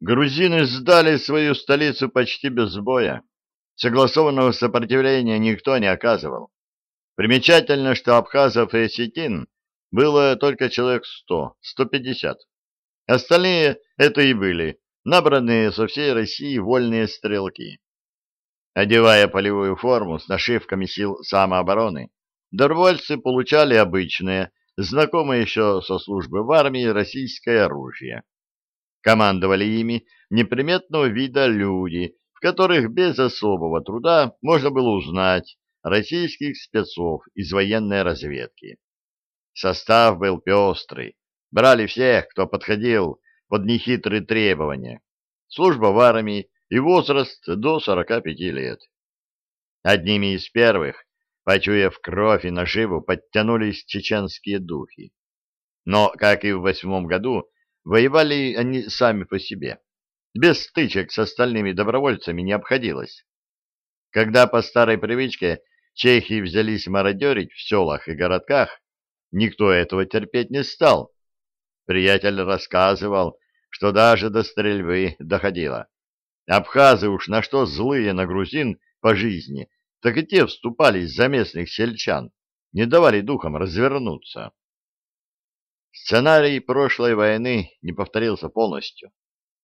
Грузины сдали свою столицу почти без боя. Согласованного сопротивления никто не оказывал. Примечательно, что абхазов и осетин было только человек сто, сто пятьдесят. Остальные это и были, набранные со всей России вольные стрелки. Одевая полевую форму с нашивками сил самообороны, добровольцы получали обычное, знакомое еще со службы в армии российское оружие. Командовали ими неприметного вида люди, в которых без особого труда можно было узнать российских спецов из военной разведки. Состав был пестрый, брали всех, кто подходил под нехитрые требования. Служба в армии и возраст до 45 лет. Одними из первых, почуяв кровь и наживу, подтянулись чеченские духи. Но, как и в восьмом году, Воевали они сами по себе. Без стычек с остальными добровольцами не обходилось. Когда по старой привычке чехи взялись мародерить в селах и городках, никто этого терпеть не стал. Приятель рассказывал, что даже до стрельбы доходило. Абхазы уж на что злые на грузин по жизни, так и те вступались за местных сельчан, не давали духам развернуться. Сценарий прошлой войны не повторился полностью.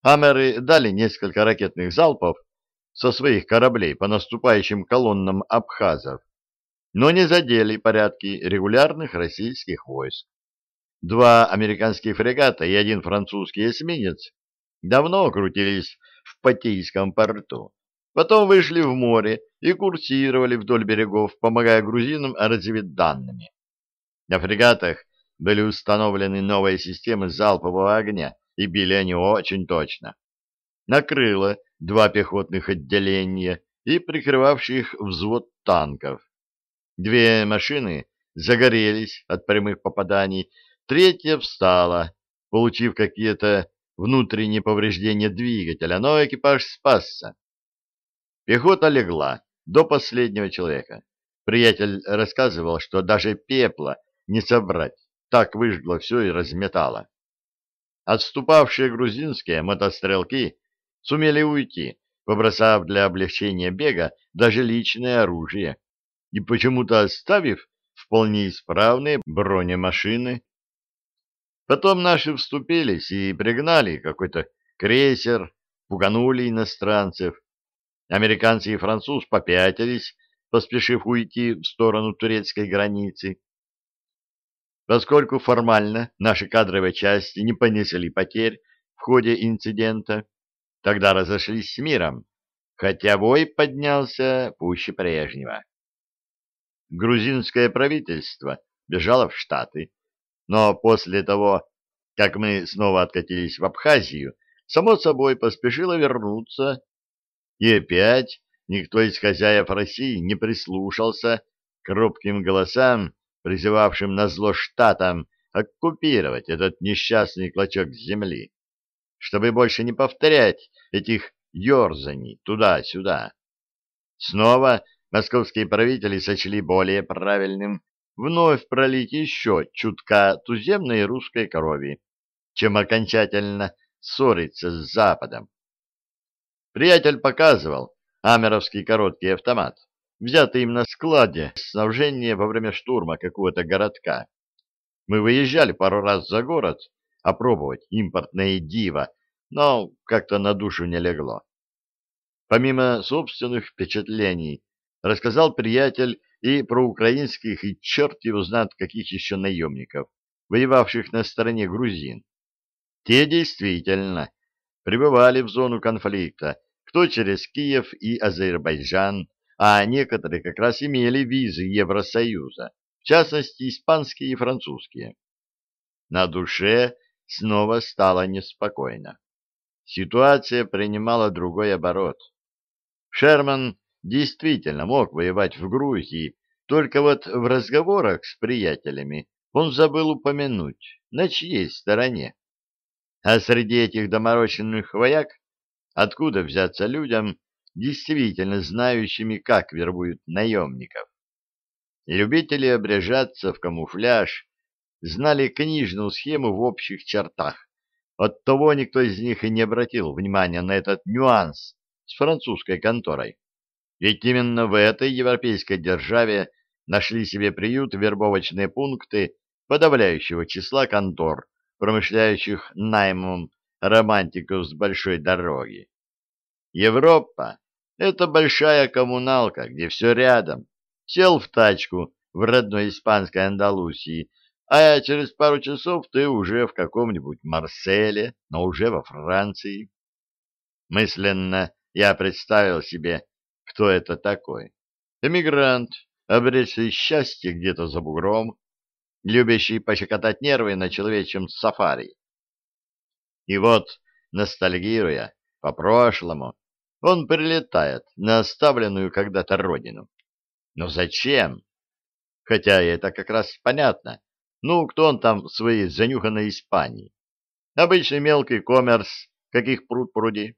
Амеры дали несколько ракетных залпов со своих кораблей по наступающим колоннам абхазов, но не задели порядки регулярных российских войск. Два американских фрегата и один французский эсминец давно крутились в Патийском порту, потом вышли в море и курсировали вдоль берегов, помогая грузинам разведданными. На фрегатах были установлены новые системы залпового огня, и били они очень точно. Накрыло два пехотных отделения и прикрывавших взвод танков. Две машины загорелись от прямых попаданий, третья встала, получив какие-то внутренние повреждения двигателя, но экипаж спасся. Пехота легла до последнего человека. Приятель рассказывал, что даже пепла не собрать так выжгло все и разметало. Отступавшие грузинские мотострелки сумели уйти, побросав для облегчения бега даже личное оружие и почему-то оставив вполне исправные бронемашины. Потом наши вступились и пригнали какой-то крейсер, пуганули иностранцев. Американцы и француз попятились, поспешив уйти в сторону турецкой границы. Поскольку формально наши кадровые части не понесли потерь в ходе инцидента, тогда разошлись с миром, хотя бой поднялся пуще прежнего. Грузинское правительство бежало в Штаты, но после того, как мы снова откатились в Абхазию, само собой поспешило вернуться, и опять никто из хозяев России не прислушался к робким голосам призывавшим на зло штатам оккупировать этот несчастный клочок земли, чтобы больше не повторять этих ерзаний туда-сюда. Снова московские правители сочли более правильным вновь пролить еще чутка туземной русской крови, чем окончательно ссориться с Западом. Приятель показывал амеровский короткий автомат взятый им на складе снабжения во время штурма какого-то городка. Мы выезжали пару раз за город опробовать импортное диво, но как-то на душу не легло. Помимо собственных впечатлений, рассказал приятель и про украинских, и черт его знает каких еще наемников, воевавших на стороне грузин. Те действительно пребывали в зону конфликта, кто через Киев и Азербайджан, а некоторые как раз имели визы Евросоюза, в частности, испанские и французские. На душе снова стало неспокойно. Ситуация принимала другой оборот. Шерман действительно мог воевать в Грузии, только вот в разговорах с приятелями он забыл упомянуть, на чьей стороне. А среди этих доморощенных вояк откуда взяться людям, действительно знающими, как вербуют наемников. Любители обряжаться в камуфляж знали книжную схему в общих чертах, Оттого никто из них и не обратил внимания на этот нюанс с французской конторой. Ведь именно в этой европейской державе нашли себе приют вербовочные пункты подавляющего числа контор, промышляющих наймом романтиков с большой дороги. Европа — это большая коммуналка, где все рядом. Сел в тачку в родной испанской Андалусии, а через пару часов ты уже в каком-нибудь Марселе, но уже во Франции. Мысленно я представил себе, кто это такой. Эмигрант, обретший счастье где-то за бугром, любящий пощекотать нервы на человечьем сафари. И вот, ностальгируя по прошлому, он прилетает на оставленную когда-то родину. Но зачем? Хотя это как раз понятно. Ну, кто он там в своей занюханной Испании? Обычный мелкий коммерс, каких пруд пруди.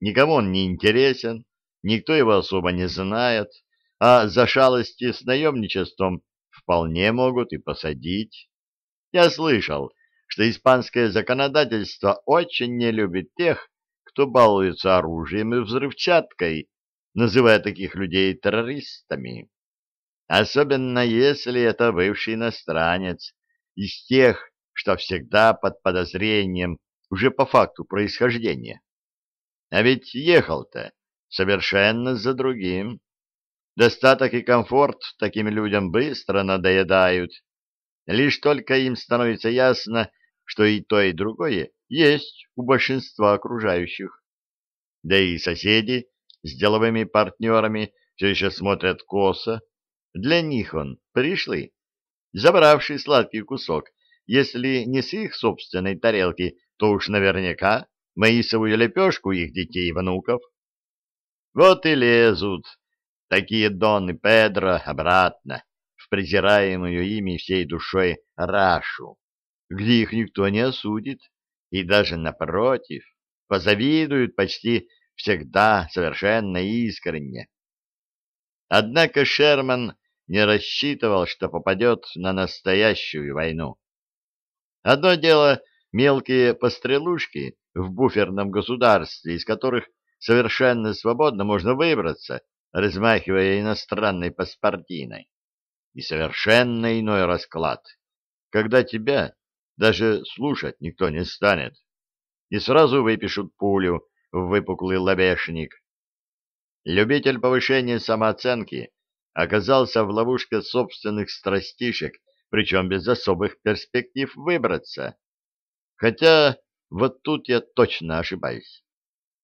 Никому он не интересен, никто его особо не знает, а за шалости с наемничеством вполне могут и посадить. Я слышал, что испанское законодательство очень не любит тех, кто балуется оружием и взрывчаткой, называя таких людей террористами. Особенно если это бывший иностранец, из тех, что всегда под подозрением уже по факту происхождения. А ведь ехал-то совершенно за другим. Достаток и комфорт таким людям быстро надоедают. Лишь только им становится ясно, что и то, и другое есть у большинства окружающих. Да и соседи с деловыми партнерами все еще смотрят косо. Для них он пришлый, забравший сладкий кусок, если не с их собственной тарелки, то уж наверняка маисовую лепешку их детей и внуков. Вот и лезут такие Дон и Педро обратно в презираемую ими всей душой Рашу, где их никто не осудит, и даже напротив, позавидуют почти всегда совершенно искренне. Однако Шерман не рассчитывал, что попадет на настоящую войну. Одно дело мелкие пострелушки в буферном государстве, из которых совершенно свободно можно выбраться, размахивая иностранной паспортиной. И совершенно иной расклад, когда тебя даже слушать никто не станет, и сразу выпишут пулю в выпуклый лобешник. Любитель повышения самооценки оказался в ловушке собственных страстишек, причем без особых перспектив выбраться. Хотя вот тут я точно ошибаюсь.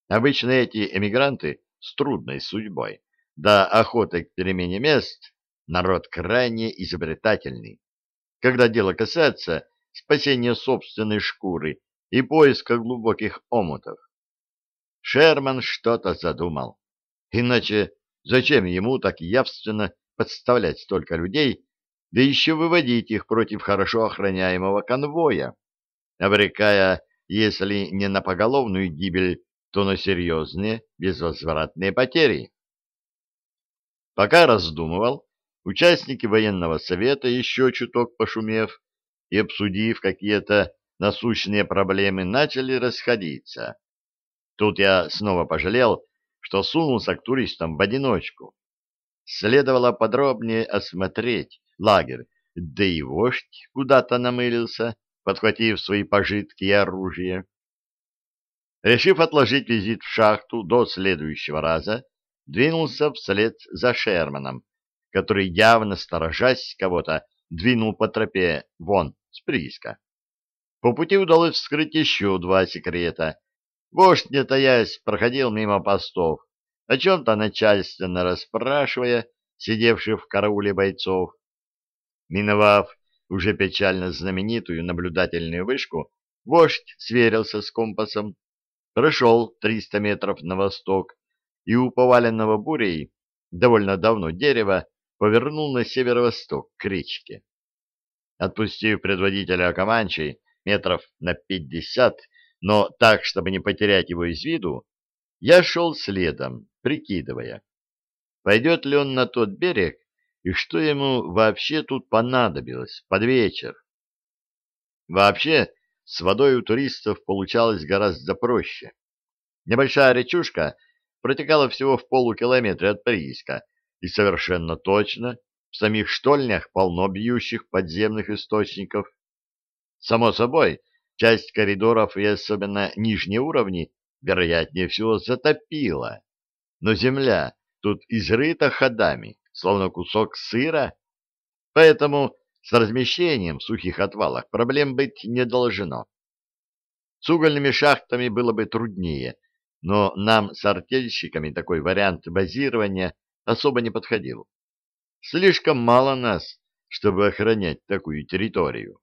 Обычно эти эмигранты с трудной судьбой, да охотой к перемене мест, народ крайне изобретательный. Когда дело касается спасения собственной шкуры и поиска глубоких омутов. Шерман что-то задумал. Иначе зачем ему так явственно подставлять столько людей, да еще выводить их против хорошо охраняемого конвоя, обрекая, если не на поголовную гибель, то на серьезные безвозвратные потери. Пока раздумывал, участники военного совета, еще чуток пошумев и обсудив какие-то насущные проблемы, начали расходиться. Тут я снова пожалел, что сунулся к туристам в одиночку. Следовало подробнее осмотреть лагерь, да и вождь куда-то намылился, подхватив свои пожитки и оружие. Решив отложить визит в шахту до следующего раза, двинулся вслед за Шерманом, который, явно сторожась кого-то, двинул по тропе вон с прииска. По пути удалось вскрыть еще два секрета. Вождь, не таясь, проходил мимо постов, о чем-то начальственно расспрашивая сидевших в карауле бойцов. Миновав уже печально знаменитую наблюдательную вышку, вождь сверился с компасом прошел 300 метров на восток и у поваленного бурей довольно давно дерева повернул на северо-восток к речке. Отпустив предводителя Акаманчей метров на пятьдесят, но так, чтобы не потерять его из виду, я шел следом, прикидывая, пойдет ли он на тот берег и что ему вообще тут понадобилось под вечер. Вообще, с водой у туристов получалось гораздо проще. Небольшая речушка протекала всего в полукилометре от прииска, и совершенно точно в самих штольнях полно бьющих подземных источников. Само собой, часть коридоров и особенно нижние уровни, вероятнее всего, затопила. Но земля тут изрыта ходами, словно кусок сыра, поэтому с размещением в сухих отвалах проблем быть не должно. С угольными шахтами было бы труднее, но нам с артельщиками такой вариант базирования особо не подходил. Слишком мало нас, чтобы охранять такую территорию.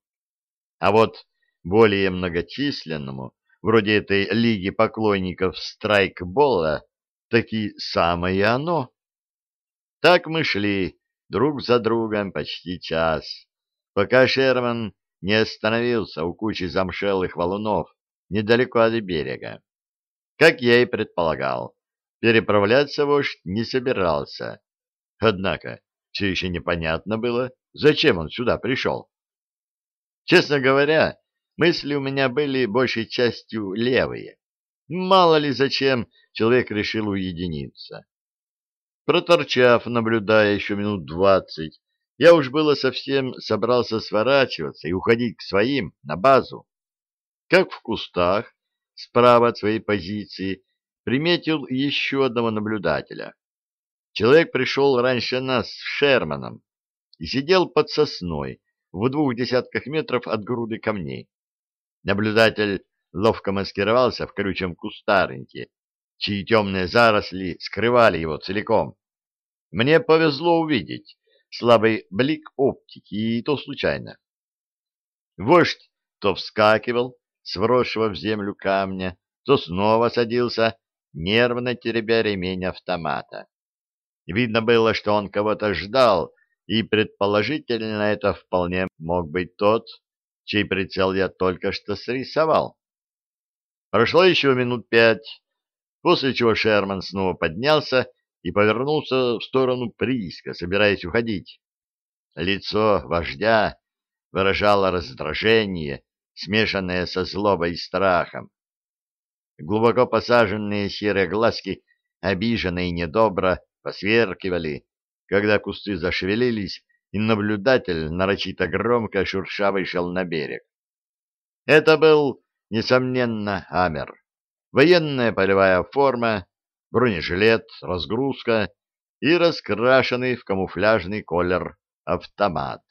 А вот более многочисленному, вроде этой лиги поклонников страйкбола, таки самое оно. Так мы шли друг за другом почти час, пока Шерман не остановился у кучи замшелых валунов недалеко от берега. Как я и предполагал, переправляться вождь не собирался. Однако все еще непонятно было, зачем он сюда пришел. Честно говоря, мысли у меня были большей частью левые. Мало ли зачем человек решил уединиться. Проторчав, наблюдая еще минут двадцать, я уж было совсем собрался сворачиваться и уходить к своим, на базу. Как в кустах, справа от своей позиции, приметил еще одного наблюдателя. Человек пришел раньше нас с Шерманом и сидел под сосной в двух десятках метров от груды камней. Наблюдатель ловко маскировался в колючем кустарнике, чьи темные заросли скрывали его целиком. Мне повезло увидеть слабый блик оптики, и то случайно. Вождь то вскакивал с в землю камня, то снова садился, нервно теребя ремень автомата. Видно было, что он кого-то ждал, и предположительно это вполне мог быть тот, чей прицел я только что срисовал. Прошло еще минут пять, после чего Шерман снова поднялся и повернулся в сторону прииска, собираясь уходить. Лицо вождя выражало раздражение, смешанное со злобой и страхом. Глубоко посаженные серые глазки, обиженно и недобро, посверкивали, когда кусты зашевелились, и наблюдатель нарочито громко шурша вышел на берег. Это был, несомненно, Амер. Военная полевая форма, бронежилет, разгрузка и раскрашенный в камуфляжный колер автомат.